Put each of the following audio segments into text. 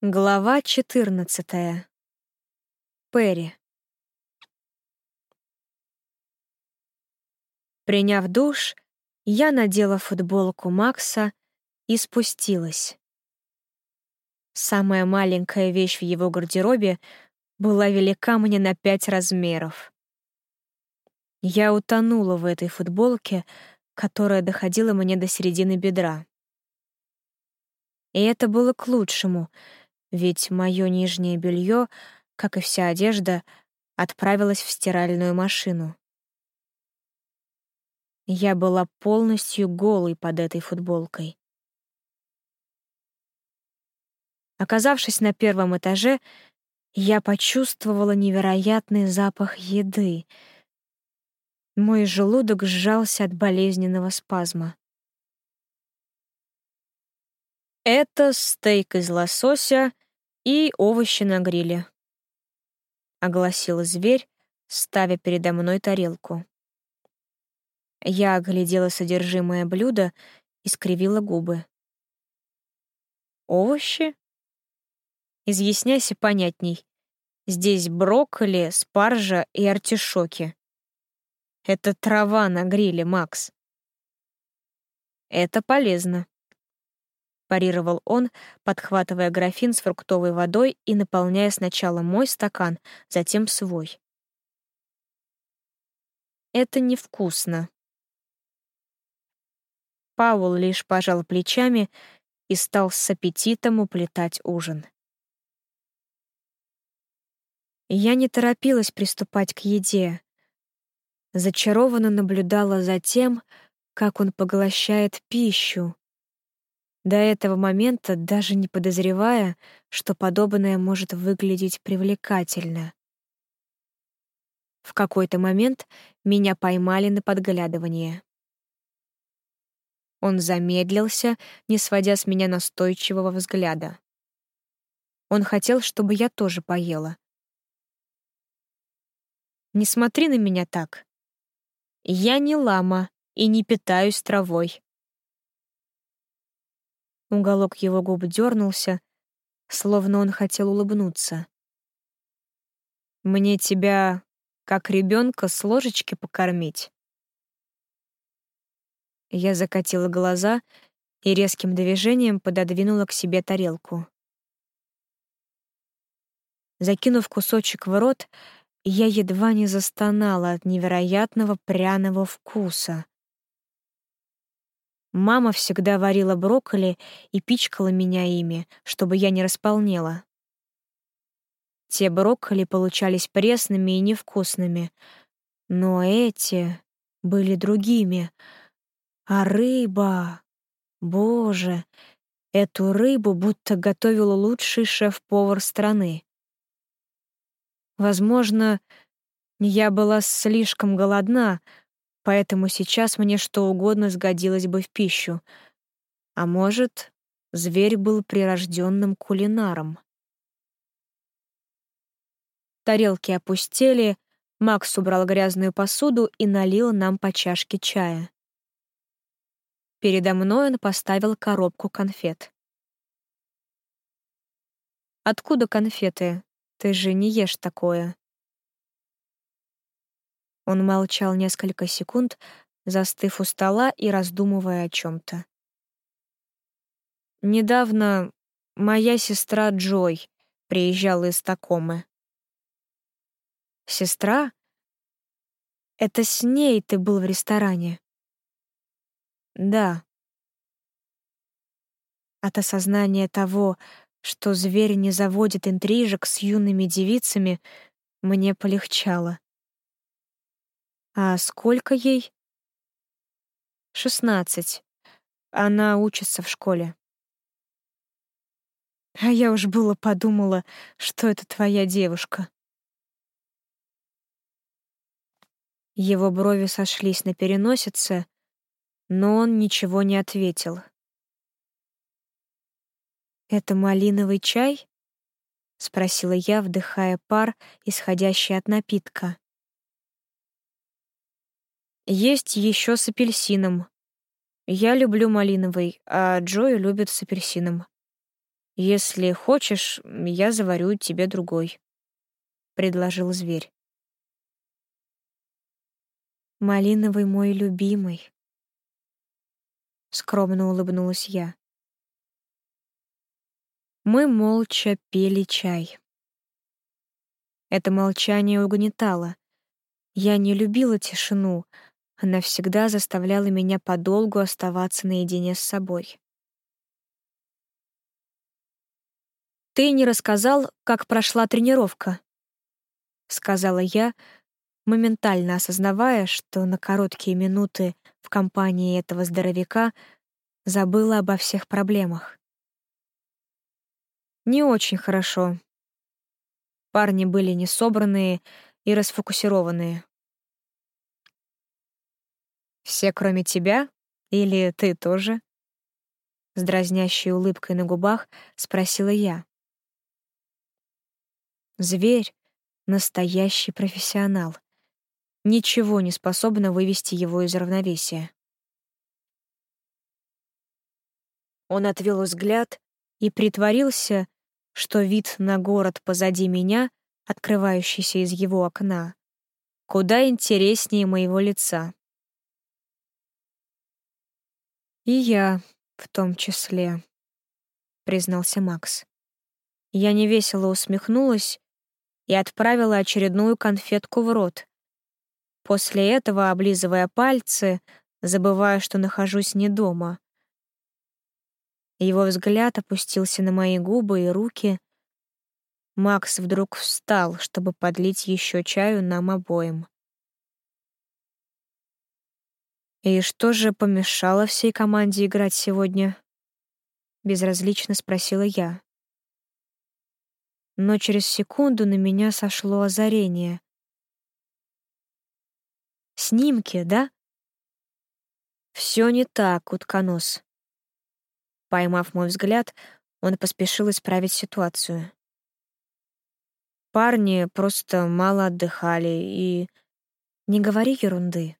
Глава 14. Перри. Приняв душ, я надела футболку Макса и спустилась. Самая маленькая вещь в его гардеробе была велика мне на пять размеров. Я утонула в этой футболке, которая доходила мне до середины бедра. И это было к лучшему — ведь мое нижнее белье, как и вся одежда, отправилось в стиральную машину. Я была полностью голой под этой футболкой. Оказавшись на первом этаже, я почувствовала невероятный запах еды. Мой желудок сжался от болезненного спазма. Это стейк из лосося и овощи на гриле», — огласил зверь, ставя передо мной тарелку. Я оглядела содержимое блюда и скривила губы. «Овощи?» «Изъясняйся понятней. Здесь брокколи, спаржа и артишоки. Это трава на гриле, Макс. Это полезно парировал он, подхватывая графин с фруктовой водой и наполняя сначала мой стакан, затем свой. Это невкусно. Паул лишь пожал плечами и стал с аппетитом уплетать ужин. Я не торопилась приступать к еде. Зачарованно наблюдала за тем, как он поглощает пищу, до этого момента даже не подозревая, что подобное может выглядеть привлекательно. В какой-то момент меня поймали на подглядывание. Он замедлился, не сводя с меня настойчивого взгляда. Он хотел, чтобы я тоже поела. «Не смотри на меня так. Я не лама и не питаюсь травой», Уголок его губ дернулся, словно он хотел улыбнуться. «Мне тебя, как ребенка, с ложечки покормить?» Я закатила глаза и резким движением пододвинула к себе тарелку. Закинув кусочек в рот, я едва не застонала от невероятного пряного вкуса. Мама всегда варила брокколи и пичкала меня ими, чтобы я не располнела. Те брокколи получались пресными и невкусными, но эти были другими. А рыба... Боже, эту рыбу будто готовил лучший шеф-повар страны. Возможно, я была слишком голодна, поэтому сейчас мне что угодно сгодилось бы в пищу. А может, зверь был прирожденным кулинаром. Тарелки опустели, Макс убрал грязную посуду и налил нам по чашке чая. Передо мной он поставил коробку конфет. «Откуда конфеты? Ты же не ешь такое», он молчал несколько секунд, застыв у стола и раздумывая о чем-то. Недавно моя сестра Джой приезжала из Такомы. Сестра? Это с ней ты был в ресторане? Да. От осознания того, что зверь не заводит интрижек с юными девицами, мне полегчало. А сколько ей? Шестнадцать. Она учится в школе. А я уж было подумала, что это твоя девушка. Его брови сошлись на переносице, но он ничего не ответил. «Это малиновый чай?» — спросила я, вдыхая пар, исходящий от напитка. Есть еще с апельсином. Я люблю малиновый, а Джой любит с апельсином. «Если хочешь, я заварю тебе другой», — предложил зверь. «Малиновый мой любимый», — скромно улыбнулась я. Мы молча пили чай. Это молчание угнетало. Я не любила тишину, она всегда заставляла меня подолгу оставаться наедине с собой. «Ты не рассказал, как прошла тренировка», — сказала я, моментально осознавая, что на короткие минуты в компании этого здоровяка забыла обо всех проблемах. Не очень хорошо. Парни были несобранные и расфокусированные. «Все, кроме тебя? Или ты тоже?» С дразнящей улыбкой на губах спросила я. Зверь — настоящий профессионал. Ничего не способно вывести его из равновесия. Он отвел взгляд и притворился, что вид на город позади меня, открывающийся из его окна, куда интереснее моего лица. «И я в том числе», — признался Макс. Я невесело усмехнулась и отправила очередную конфетку в рот. После этого, облизывая пальцы, забывая, что нахожусь не дома. Его взгляд опустился на мои губы и руки. Макс вдруг встал, чтобы подлить еще чаю нам обоим. «И что же помешало всей команде играть сегодня?» — безразлично спросила я но через секунду на меня сошло озарение. «Снимки, да?» «Все не так, утконос». Поймав мой взгляд, он поспешил исправить ситуацию. Парни просто мало отдыхали и... Не говори ерунды.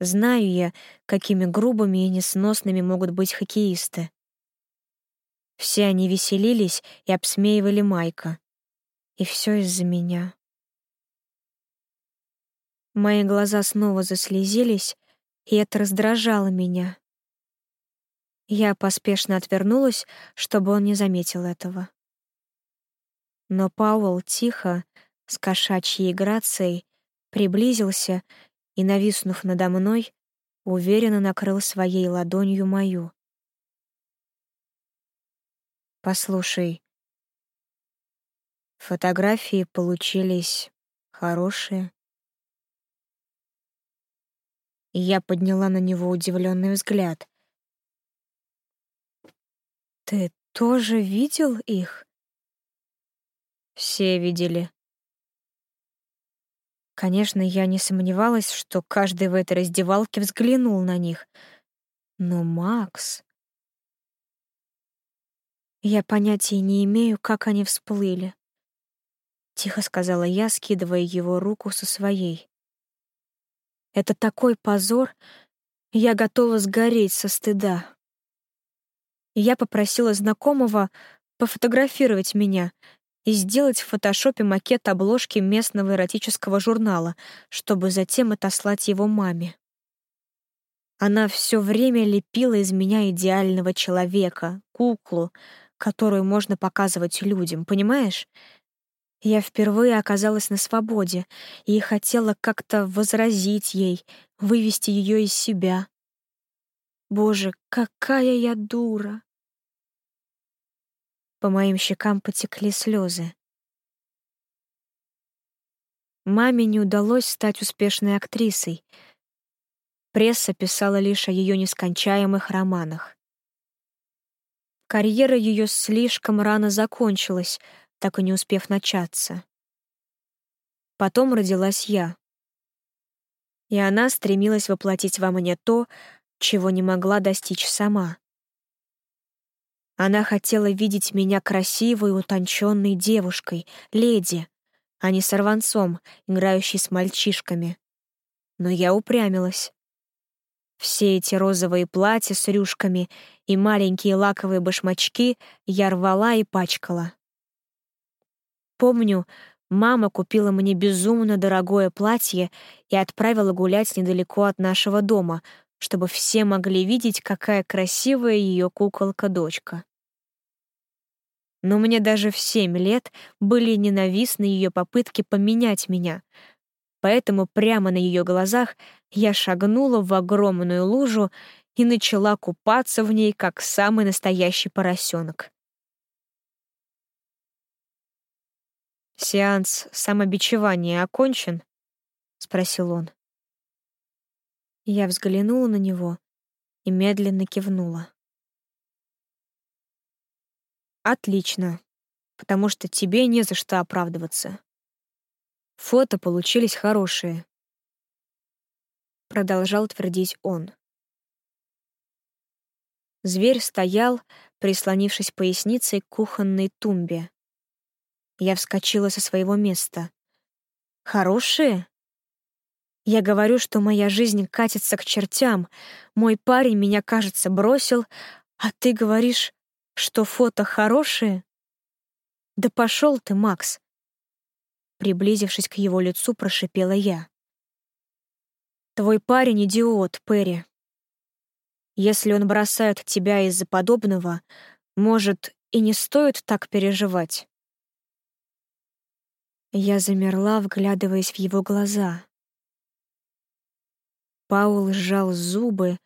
Знаю я, какими грубыми и несносными могут быть хоккеисты. Все они веселились и обсмеивали Майка. И все из-за меня. Мои глаза снова заслезились, и это раздражало меня. Я поспешно отвернулась, чтобы он не заметил этого. Но Пауэлл тихо, с кошачьей грацией, приблизился и, нависнув надо мной, уверенно накрыл своей ладонью мою. Послушай, фотографии получились хорошие. Я подняла на него удивленный взгляд. Ты тоже видел их? Все видели. Конечно, я не сомневалась, что каждый в этой раздевалке взглянул на них. Но Макс... Я понятия не имею, как они всплыли. Тихо сказала я, скидывая его руку со своей. Это такой позор, я готова сгореть со стыда. Я попросила знакомого пофотографировать меня и сделать в фотошопе макет обложки местного эротического журнала, чтобы затем отослать его маме. Она все время лепила из меня идеального человека, куклу, которую можно показывать людям, понимаешь? Я впервые оказалась на свободе и хотела как-то возразить ей, вывести ее из себя. Боже, какая я дура! По моим щекам потекли слезы. Маме не удалось стать успешной актрисой. Пресса писала лишь о ее нескончаемых романах. Карьера ее слишком рано закончилась, так и не успев начаться. Потом родилась я. И она стремилась воплотить во мне то, чего не могла достичь сама. Она хотела видеть меня красивой, утонченной девушкой, леди, а не сорванцом, играющей с мальчишками. Но я упрямилась. Все эти розовые платья с рюшками и маленькие лаковые башмачки я рвала и пачкала. Помню, мама купила мне безумно дорогое платье и отправила гулять недалеко от нашего дома, чтобы все могли видеть, какая красивая ее куколка-дочка. Но мне даже в семь лет были ненавистны ее попытки поменять меня, поэтому прямо на ее глазах я шагнула в огромную лужу и начала купаться в ней, как самый настоящий поросенок. «Сеанс самобичевания окончен?» — спросил он. Я взглянула на него и медленно кивнула. «Отлично, потому что тебе не за что оправдываться. Фото получились хорошие», — продолжал твердить он. Зверь стоял, прислонившись поясницей к кухонной тумбе. Я вскочила со своего места. «Хорошие?» Я говорю, что моя жизнь катится к чертям, мой парень меня, кажется, бросил, а ты говоришь, что фото хорошие? Да пошел ты, Макс. Приблизившись к его лицу, прошипела я. Твой парень — идиот, Перри. Если он бросает тебя из-за подобного, может, и не стоит так переживать. Я замерла, вглядываясь в его глаза. Паул сжал зубы,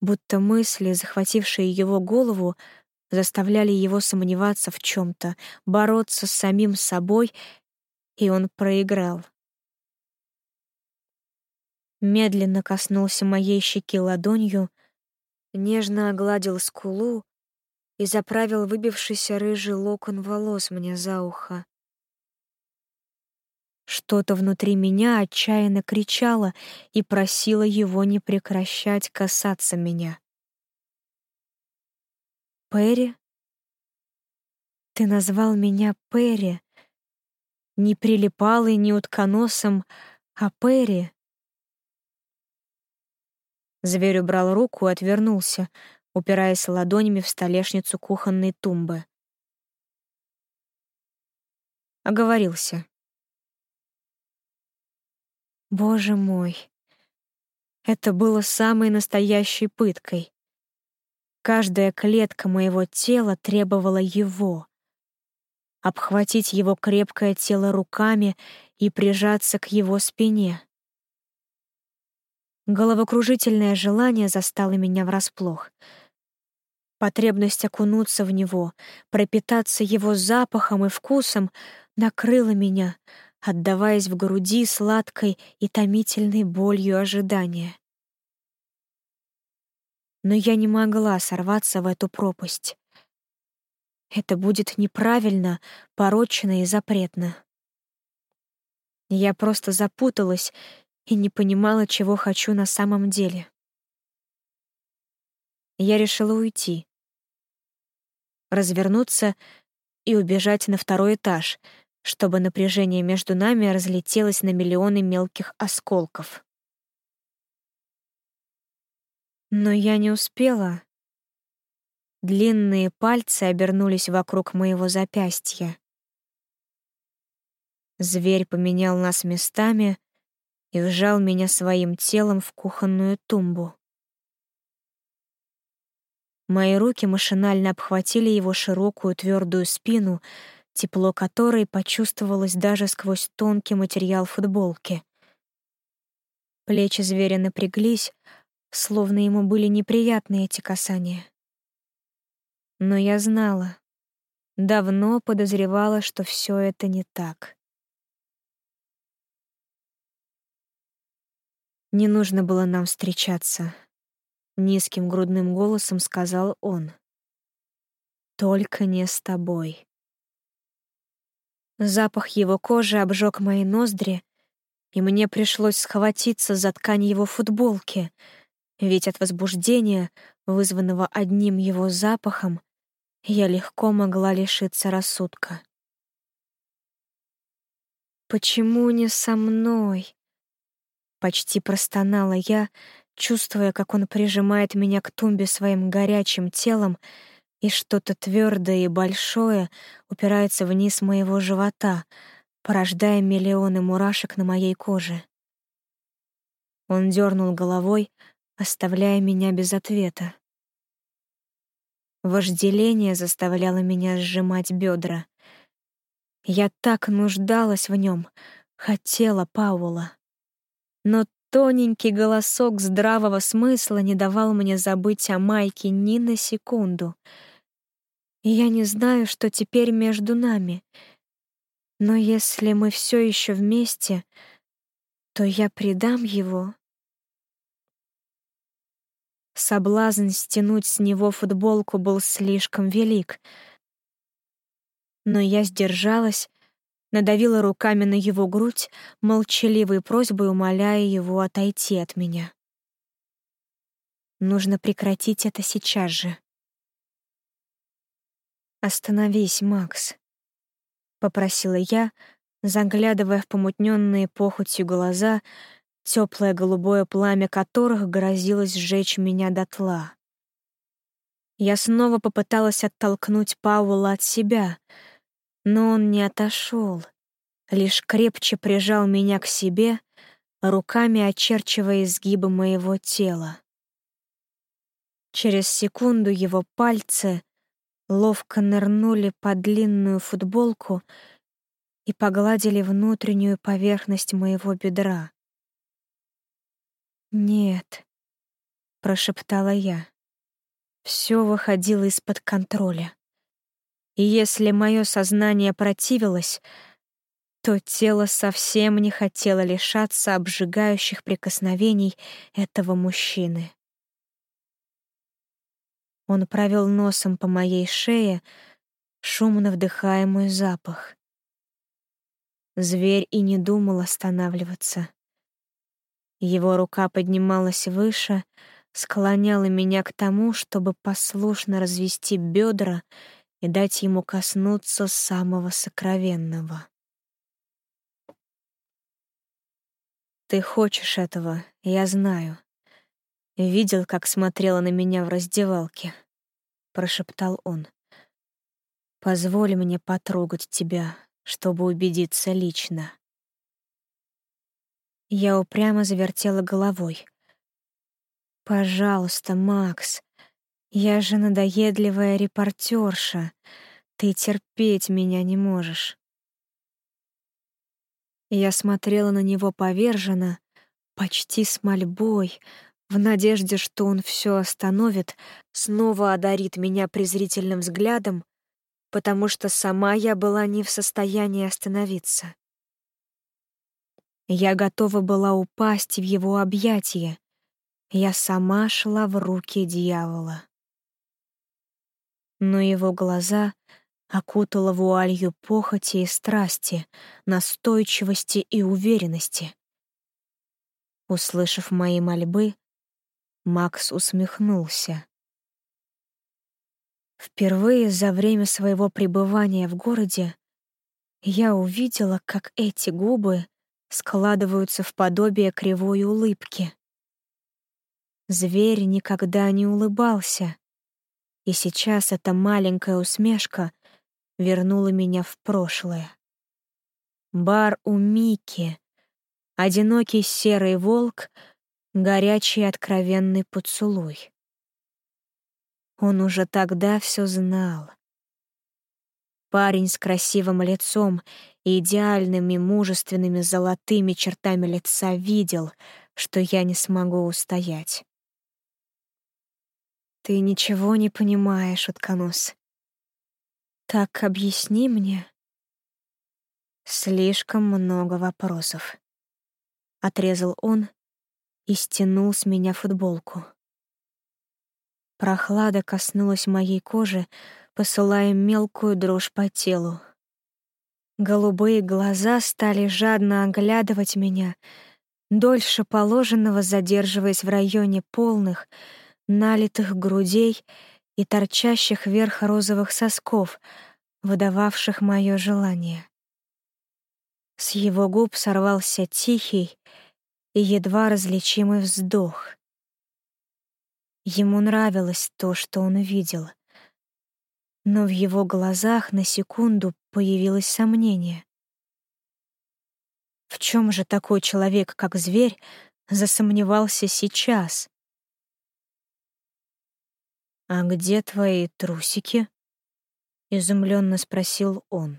будто мысли, захватившие его голову, заставляли его сомневаться в чем-то, бороться с самим собой и он проиграл. Медленно коснулся моей щеки ладонью, нежно огладил скулу и заправил выбившийся рыжий локон волос мне за ухо. Что-то внутри меня отчаянно кричало и просило его не прекращать касаться меня. «Перри? Ты назвал меня Перри?» не прилипалый, не утконосом, а Перри. Зверь убрал руку и отвернулся, упираясь ладонями в столешницу кухонной тумбы. Оговорился. Боже мой, это было самой настоящей пыткой. Каждая клетка моего тела требовала его обхватить его крепкое тело руками и прижаться к его спине. Головокружительное желание застало меня врасплох. Потребность окунуться в него, пропитаться его запахом и вкусом накрыла меня, отдаваясь в груди сладкой и томительной болью ожидания. Но я не могла сорваться в эту пропасть. Это будет неправильно, порочно и запретно. Я просто запуталась и не понимала, чего хочу на самом деле. Я решила уйти. Развернуться и убежать на второй этаж, чтобы напряжение между нами разлетелось на миллионы мелких осколков. Но я не успела. Длинные пальцы обернулись вокруг моего запястья. Зверь поменял нас местами и вжал меня своим телом в кухонную тумбу. Мои руки машинально обхватили его широкую твердую спину, тепло которой почувствовалось даже сквозь тонкий материал футболки. Плечи зверя напряглись, словно ему были неприятны эти касания. Но я знала, давно подозревала, что все это не так. Не нужно было нам встречаться, низким грудным голосом сказал он. Только не с тобой. Запах его кожи обжег мои ноздри, и мне пришлось схватиться за ткань его футболки, ведь от возбуждения, вызванного одним его запахом, я легко могла лишиться рассудка. «Почему не со мной?» Почти простонала я, чувствуя, как он прижимает меня к тумбе своим горячим телом, и что-то твердое и большое упирается вниз моего живота, порождая миллионы мурашек на моей коже. Он дернул головой, оставляя меня без ответа. Вожделение заставляло меня сжимать бедра. Я так нуждалась в нем, хотела Паула. Но тоненький голосок здравого смысла не давал мне забыть о Майке ни на секунду. И я не знаю, что теперь между нами. Но если мы все еще вместе, то я предам его Соблазн стянуть с него футболку был слишком велик. Но я сдержалась, надавила руками на его грудь, молчаливой просьбой умоляя его отойти от меня. Нужно прекратить это сейчас же. «Остановись, Макс», — попросила я, заглядывая в помутненные похотью глаза — теплое голубое пламя которых грозилось сжечь меня дотла. Я снова попыталась оттолкнуть Паула от себя, но он не отошел, лишь крепче прижал меня к себе, руками очерчивая изгибы моего тела. Через секунду его пальцы ловко нырнули под длинную футболку и погладили внутреннюю поверхность моего бедра. «Нет», — прошептала я. Все выходило из-под контроля. И если мое сознание противилось, то тело совсем не хотело лишаться обжигающих прикосновений этого мужчины. Он провел носом по моей шее, шумно вдыхая мой запах. Зверь и не думал останавливаться. Его рука поднималась выше, склоняла меня к тому, чтобы послушно развести бедра и дать ему коснуться самого сокровенного. «Ты хочешь этого, я знаю. Видел, как смотрела на меня в раздевалке», — прошептал он. «Позволь мне потрогать тебя, чтобы убедиться лично». Я упрямо завертела головой. «Пожалуйста, Макс, я же надоедливая репортерша. Ты терпеть меня не можешь». Я смотрела на него поверженно, почти с мольбой, в надежде, что он все остановит, снова одарит меня презрительным взглядом, потому что сама я была не в состоянии остановиться. Я готова была упасть в его объятия. Я сама шла в руки дьявола. Но его глаза окутала вуалью похоти и страсти, настойчивости и уверенности. Услышав мои мольбы, Макс усмехнулся. Впервые за время своего пребывания в городе я увидела, как эти губы складываются в подобие кривой улыбки. Зверь никогда не улыбался, и сейчас эта маленькая усмешка вернула меня в прошлое. Бар у Мики, одинокий серый волк, горячий откровенный поцелуй. Он уже тогда все знал. Парень с красивым лицом и идеальными мужественными золотыми чертами лица видел, что я не смогу устоять. «Ты ничего не понимаешь, утконос. Так объясни мне». «Слишком много вопросов», — отрезал он и стянул с меня футболку. Прохлада коснулась моей кожи, посылая мелкую дрожь по телу. Голубые глаза стали жадно оглядывать меня, дольше положенного задерживаясь в районе полных, налитых грудей и торчащих вверх розовых сосков, выдававших мое желание. С его губ сорвался тихий и едва различимый вздох. Ему нравилось то, что он увидел. Но в его глазах на секунду появилось сомнение. В чем же такой человек, как зверь, засомневался сейчас? «А где твои трусики?» — изумленно спросил он.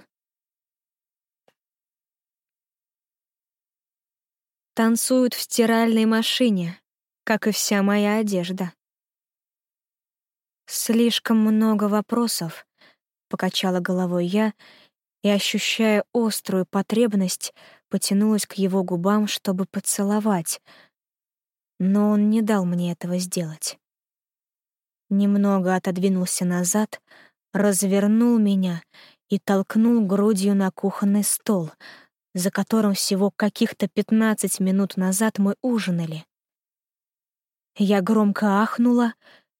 «Танцуют в стиральной машине, как и вся моя одежда». «Слишком много вопросов», — покачала головой я и, ощущая острую потребность, потянулась к его губам, чтобы поцеловать, но он не дал мне этого сделать. Немного отодвинулся назад, развернул меня и толкнул грудью на кухонный стол, за которым всего каких-то пятнадцать минут назад мы ужинали. Я громко ахнула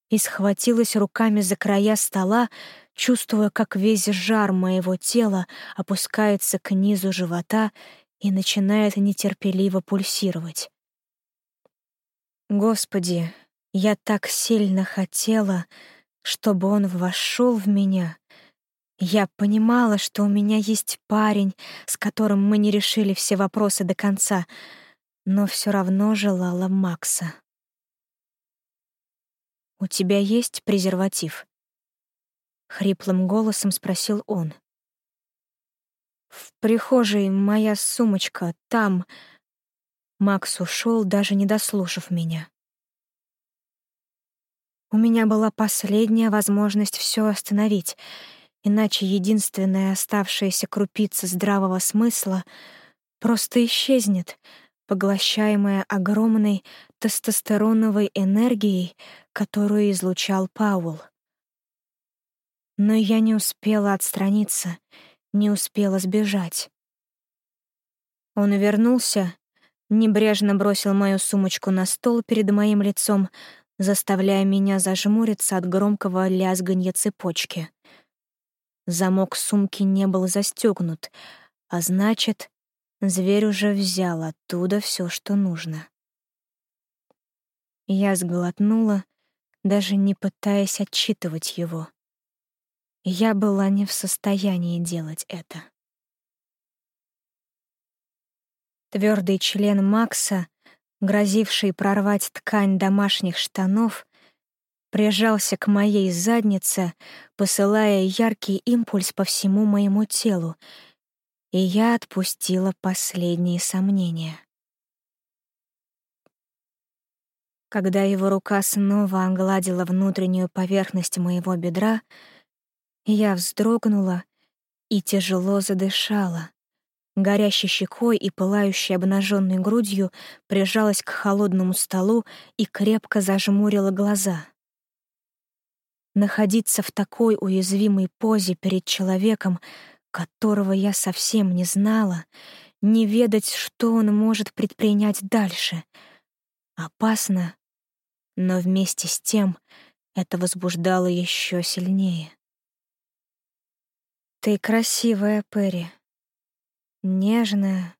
и схватилась руками за края стола, чувствуя, как весь жар моего тела опускается к низу живота и начинает нетерпеливо пульсировать. Господи, я так сильно хотела, чтобы он вошел в меня. Я понимала, что у меня есть парень, с которым мы не решили все вопросы до конца, но все равно желала Макса. «У тебя есть презерватив?» — хриплым голосом спросил он. «В прихожей моя сумочка, там...» Макс ушел, даже не дослушав меня. У меня была последняя возможность все остановить, иначе единственная оставшаяся крупица здравого смысла просто исчезнет, поглощаемая огромной тестостероновой энергией, которую излучал Паул. Но я не успела отстраниться, не успела сбежать. Он вернулся, небрежно бросил мою сумочку на стол перед моим лицом, заставляя меня зажмуриться от громкого лязганья цепочки. Замок сумки не был застегнут, а значит, зверь уже взял оттуда все, что нужно. Я сглотнула, даже не пытаясь отчитывать его. Я была не в состоянии делать это. Твердый член Макса, грозивший прорвать ткань домашних штанов, прижался к моей заднице, посылая яркий импульс по всему моему телу, и я отпустила последние сомнения. Когда его рука снова огладила внутреннюю поверхность моего бедра, я вздрогнула и тяжело задышала, горящей щекой и пылающей обнаженной грудью прижалась к холодному столу и крепко зажмурила глаза. Находиться в такой уязвимой позе перед человеком, которого я совсем не знала, не ведать, что он может предпринять дальше. Опасно, но вместе с тем это возбуждало еще сильнее. «Ты красивая, Перри», нежная.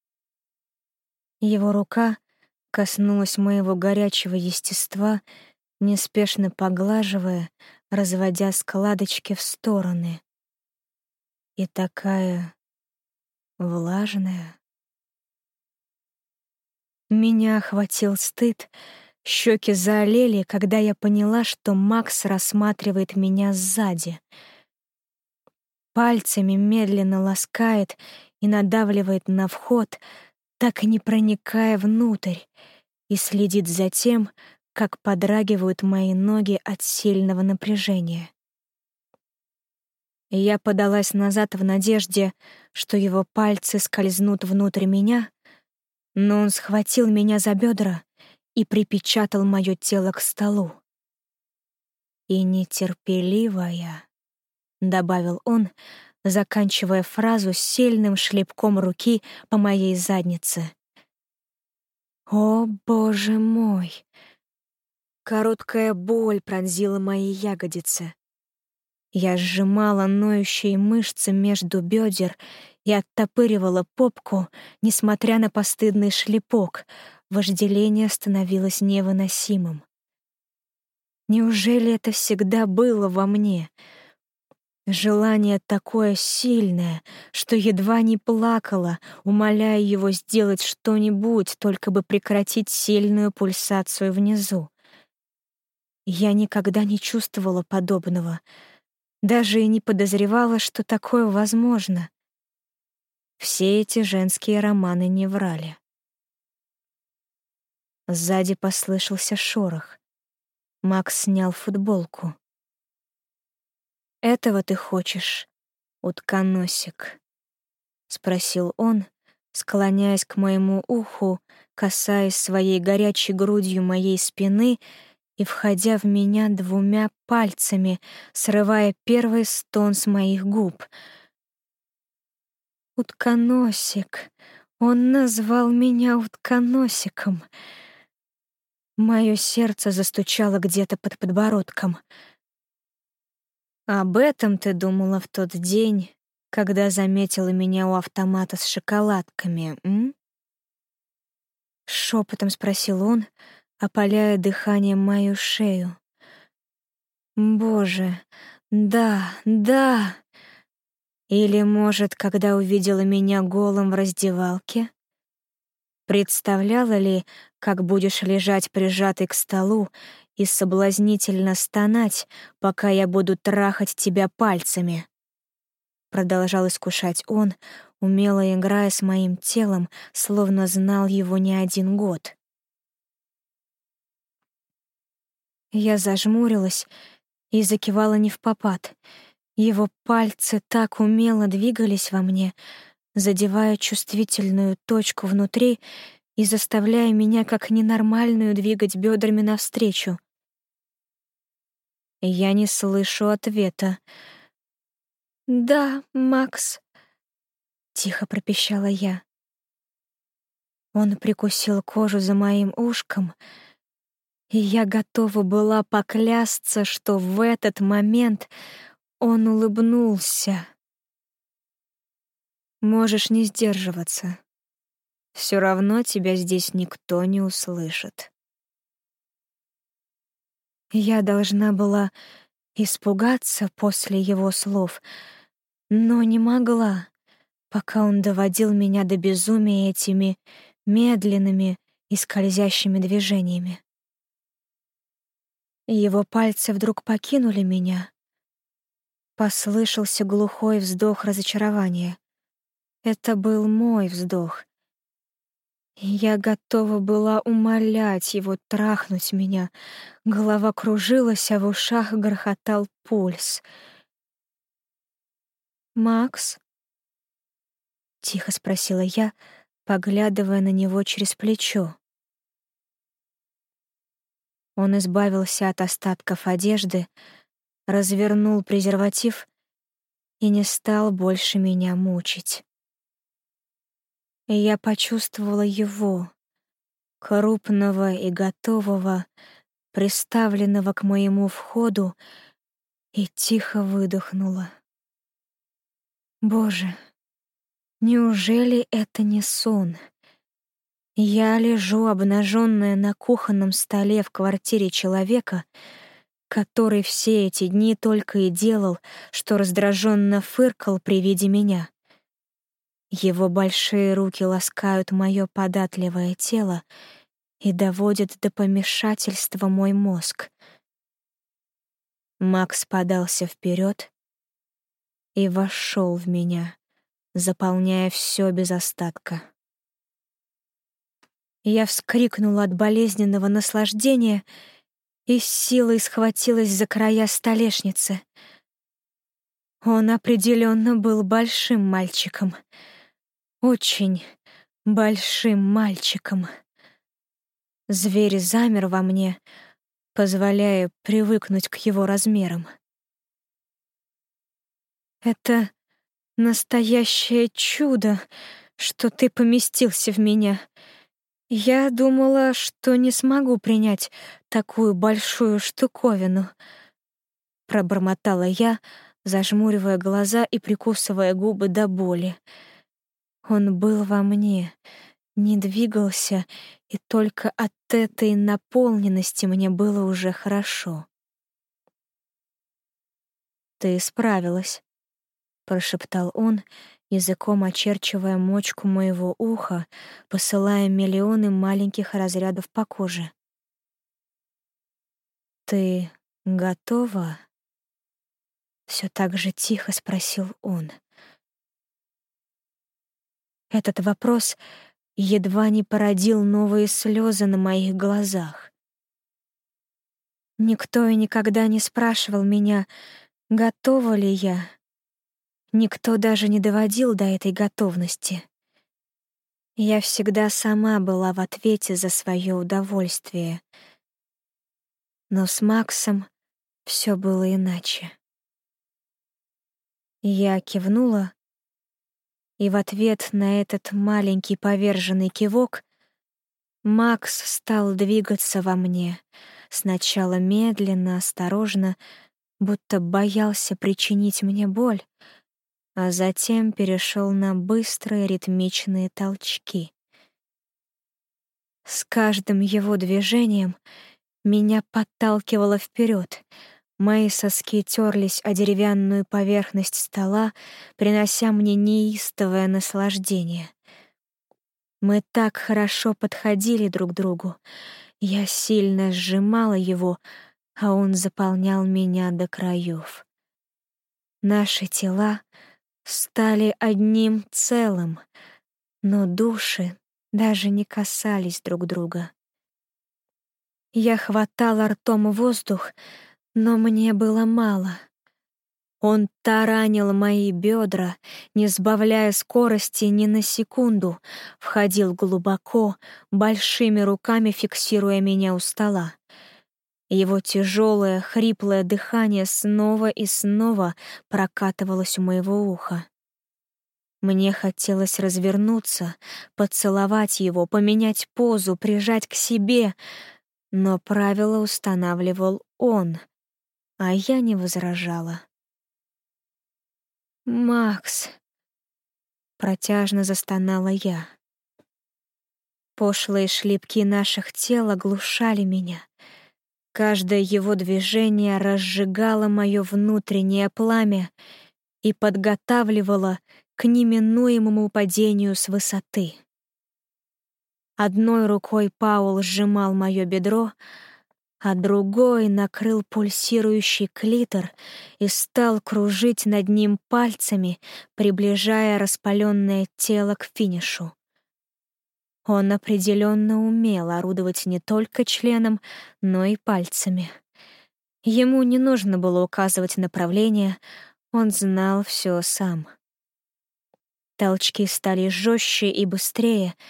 Его рука коснулась моего горячего естества, неспешно поглаживая, разводя складочки в стороны. И такая влажная. Меня охватил стыд, щеки заолели, когда я поняла, что Макс рассматривает меня сзади. Пальцами медленно ласкает и надавливает на вход, так и не проникая внутрь, и следит за тем, как подрагивают мои ноги от сильного напряжения. Я подалась назад в надежде, что его пальцы скользнут внутрь меня, но он схватил меня за бедра и припечатал мое тело к столу. «И нетерпеливая», — добавил он, заканчивая фразу сильным шлепком руки по моей заднице. «О, боже мой!» Короткая боль пронзила мои ягодицы. Я сжимала ноющие мышцы между бедер и оттопыривала попку, несмотря на постыдный шлепок. Вожделение становилось невыносимым. Неужели это всегда было во мне? Желание такое сильное, что едва не плакала, умоляя его сделать что-нибудь, только бы прекратить сильную пульсацию внизу. Я никогда не чувствовала подобного, даже и не подозревала, что такое возможно. Все эти женские романы не врали. Сзади послышался шорох. Макс снял футболку. «Этого ты хочешь, утконосик?» — спросил он, склоняясь к моему уху, касаясь своей горячей грудью моей спины и входя в меня двумя пальцами, срывая первый стон с моих губ. «Утконосик! Он назвал меня утконосиком!» Мое сердце застучало где-то под подбородком. «Об этом ты думала в тот день, когда заметила меня у автомата с шоколадками, м?» Шепотом спросил он, опаляя дыханием мою шею. «Боже, да, да!» Или, может, когда увидела меня голым в раздевалке? Представляла ли, как будешь лежать прижатый к столу и соблазнительно стонать, пока я буду трахать тебя пальцами? Продолжал искушать он, умело играя с моим телом, словно знал его не один год. Я зажмурилась и закивала не в попад. Его пальцы так умело двигались во мне, задевая чувствительную точку внутри и заставляя меня как ненормальную двигать бедрами навстречу. Я не слышу ответа. «Да, Макс», — тихо пропищала я. Он прикусил кожу за моим ушком, и я готова была поклясться, что в этот момент он улыбнулся. Можешь не сдерживаться. Все равно тебя здесь никто не услышит. Я должна была испугаться после его слов, но не могла, пока он доводил меня до безумия этими медленными и скользящими движениями. Его пальцы вдруг покинули меня. Послышался глухой вздох разочарования. Это был мой вздох. Я готова была умолять его трахнуть меня. Голова кружилась, а в ушах грохотал пульс. «Макс?» — тихо спросила я, поглядывая на него через плечо. Он избавился от остатков одежды, развернул презерватив и не стал больше меня мучить и я почувствовала его, крупного и готового, приставленного к моему входу, и тихо выдохнула. Боже, неужели это не сон? Я лежу обнаженная на кухонном столе в квартире человека, который все эти дни только и делал, что раздраженно фыркал при виде меня. Его большие руки ласкают мое податливое тело и доводят до помешательства мой мозг. Макс подался вперед и вошел в меня, заполняя все без остатка. Я вскрикнула от болезненного наслаждения и с силой схватилась за края столешницы. Он определенно был большим мальчиком — очень большим мальчиком. Зверь замер во мне, позволяя привыкнуть к его размерам. Это настоящее чудо, что ты поместился в меня. Я думала, что не смогу принять такую большую штуковину. Пробормотала я, зажмуривая глаза и прикусывая губы до боли. Он был во мне, не двигался, и только от этой наполненности мне было уже хорошо. «Ты справилась», — прошептал он, языком очерчивая мочку моего уха, посылая миллионы маленьких разрядов по коже. «Ты готова?» Все так же тихо спросил он. Этот вопрос едва не породил новые слезы на моих глазах. Никто и никогда не спрашивал меня, готова ли я. Никто даже не доводил до этой готовности. Я всегда сама была в ответе за свое удовольствие. Но с Максом все было иначе. Я кивнула, и в ответ на этот маленький поверженный кивок Макс стал двигаться во мне, сначала медленно, осторожно, будто боялся причинить мне боль, а затем перешел на быстрые ритмичные толчки. С каждым его движением меня подталкивало вперед — Мои соски терлись о деревянную поверхность стола, принося мне неистовое наслаждение. Мы так хорошо подходили друг другу. Я сильно сжимала его, а он заполнял меня до краев. Наши тела стали одним целым, но души даже не касались друг друга. Я хватала ртом воздух, но мне было мало. Он таранил мои бедра, не сбавляя скорости ни на секунду, входил глубоко, большими руками фиксируя меня у стола. Его тяжелое, хриплое дыхание снова и снова прокатывалось у моего уха. Мне хотелось развернуться, поцеловать его, поменять позу, прижать к себе, но правила устанавливал он, а я не возражала. «Макс!» — протяжно застонала я. Пошлые шлепки наших тел оглушали меня. Каждое его движение разжигало мое внутреннее пламя и подготавливало к неминуемому падению с высоты. Одной рукой Паул сжимал мое бедро, а другой накрыл пульсирующий клитор и стал кружить над ним пальцами, приближая распаленное тело к финишу. Он определенно умел орудовать не только членом, но и пальцами. Ему не нужно было указывать направление, он знал все сам. Толчки стали жестче и быстрее —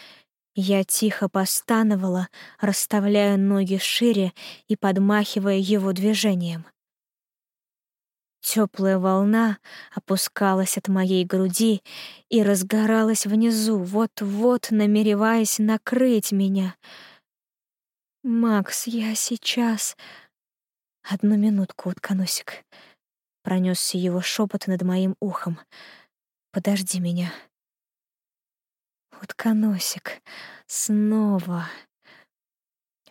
я тихо постановала, расставляя ноги шире и подмахивая его движением. Теплая волна опускалась от моей груди и разгоралась внизу, вот-вот намереваясь накрыть меня. «Макс, я сейчас...» «Одну минутку, утконосик», — пронесся его шепот над моим ухом. «Подожди меня». Утконосик. Снова.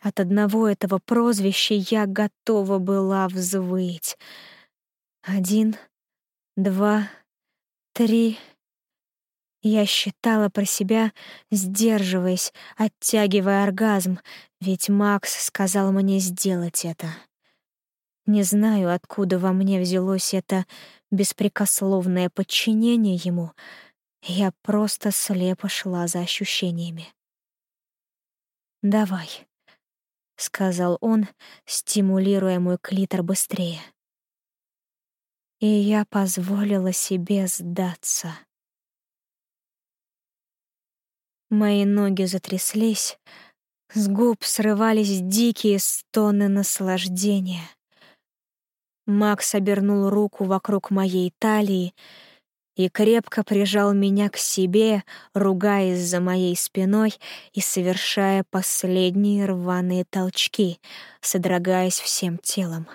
От одного этого прозвища я готова была взвыть. Один, два, три. Я считала про себя, сдерживаясь, оттягивая оргазм, ведь Макс сказал мне сделать это. Не знаю, откуда во мне взялось это беспрекословное подчинение ему — я просто слепо шла за ощущениями. «Давай», — сказал он, стимулируя мой клитор быстрее. И я позволила себе сдаться. Мои ноги затряслись, с губ срывались дикие стоны наслаждения. Макс обернул руку вокруг моей талии и крепко прижал меня к себе, ругаясь за моей спиной и совершая последние рваные толчки, содрогаясь всем телом.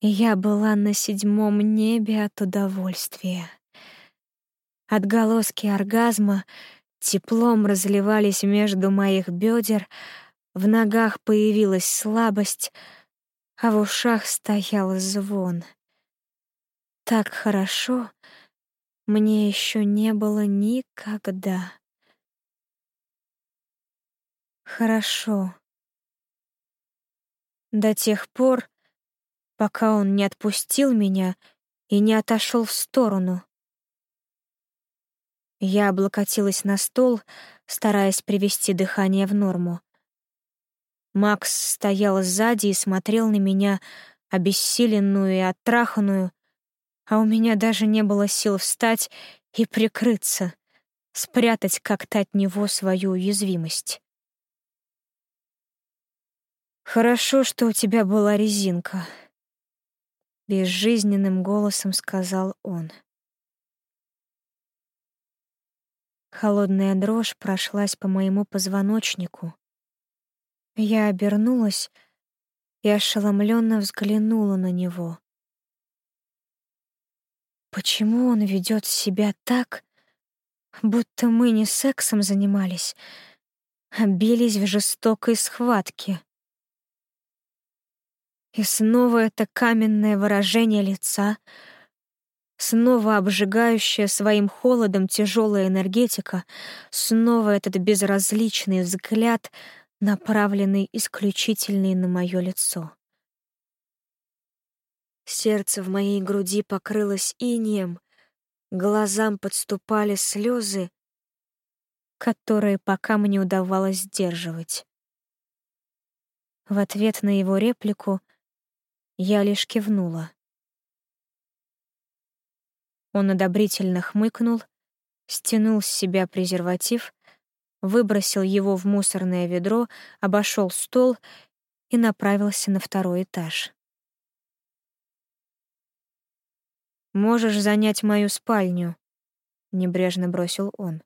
Я была на седьмом небе от удовольствия. Отголоски оргазма теплом разливались между моих бедер, в ногах появилась слабость, а в ушах стоял звон — Так хорошо мне еще не было никогда. Хорошо. До тех пор, пока он не отпустил меня и не отошел в сторону. Я облокотилась на стол, стараясь привести дыхание в норму. Макс стоял сзади и смотрел на меня, обессиленную и оттраханную, а у меня даже не было сил встать и прикрыться, спрятать как-то от него свою уязвимость. «Хорошо, что у тебя была резинка», — безжизненным голосом сказал он. Холодная дрожь прошлась по моему позвоночнику. Я обернулась и ошеломленно взглянула на него. Почему он ведет себя так, будто мы не сексом занимались, а бились в жестокой схватке? И снова это каменное выражение лица — Снова обжигающая своим холодом тяжелая энергетика, снова этот безразличный взгляд, направленный исключительно на мое лицо. Сердце в моей груди покрылось инеем, глазам подступали слезы, которые пока мне удавалось сдерживать. В ответ на его реплику я лишь кивнула. Он одобрительно хмыкнул, стянул с себя презерватив, выбросил его в мусорное ведро, обошел стол и направился на второй этаж. «Можешь занять мою спальню», — небрежно бросил он.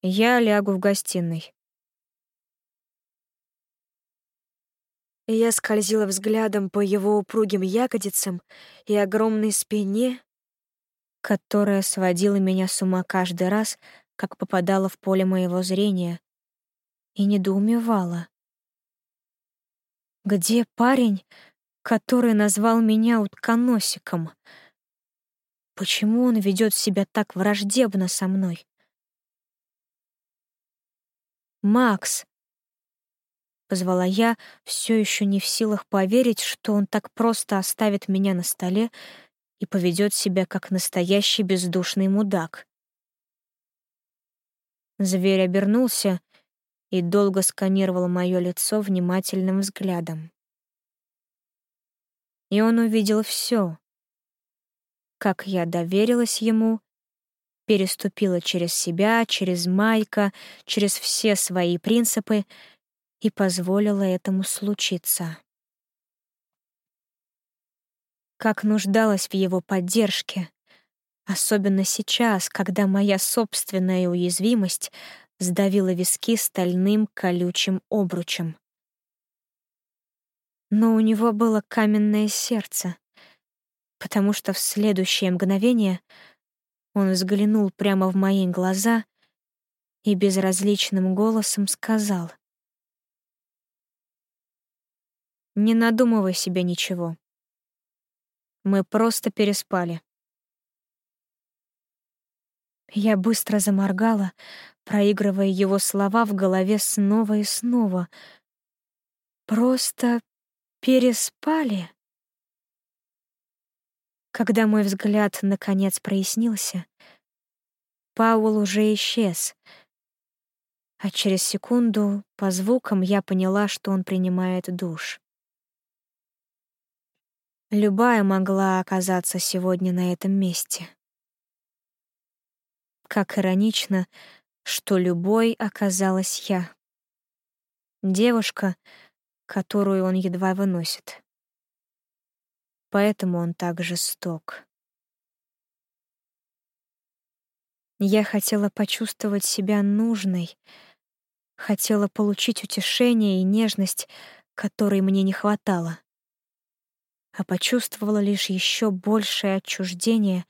«Я лягу в гостиной». Я скользила взглядом по его упругим ягодицам и огромной спине, которая сводила меня с ума каждый раз, как попадала в поле моего зрения, и недоумевала. Где парень, который назвал меня утконосиком? Почему он ведет себя так враждебно со мной? «Макс!» — позвала я, все еще не в силах поверить, что он так просто оставит меня на столе и поведет себя как настоящий бездушный мудак. Зверь обернулся и долго сканировал мое лицо внимательным взглядом. И он увидел все, как я доверилась ему, переступила через себя, через Майка, через все свои принципы и позволила этому случиться как нуждалась в его поддержке, особенно сейчас, когда моя собственная уязвимость сдавила виски стальным колючим обручем. Но у него было каменное сердце, потому что в следующее мгновение он взглянул прямо в мои глаза и безразличным голосом сказал — не надумывай себе ничего. Мы просто переспали. Я быстро заморгала, проигрывая его слова в голове снова и снова. Просто переспали? Когда мой взгляд наконец прояснился, Паул уже исчез, а через секунду по звукам я поняла, что он принимает душ. Любая могла оказаться сегодня на этом месте. Как иронично, что любой оказалась я. Девушка, которую он едва выносит. Поэтому он так жесток. Я хотела почувствовать себя нужной, хотела получить утешение и нежность, которой мне не хватало а почувствовала лишь еще большее отчуждение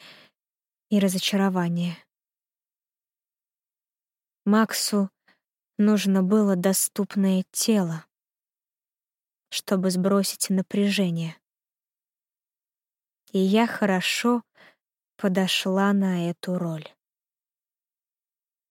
и разочарование. Максу нужно было доступное тело, чтобы сбросить напряжение. и я хорошо подошла на эту роль.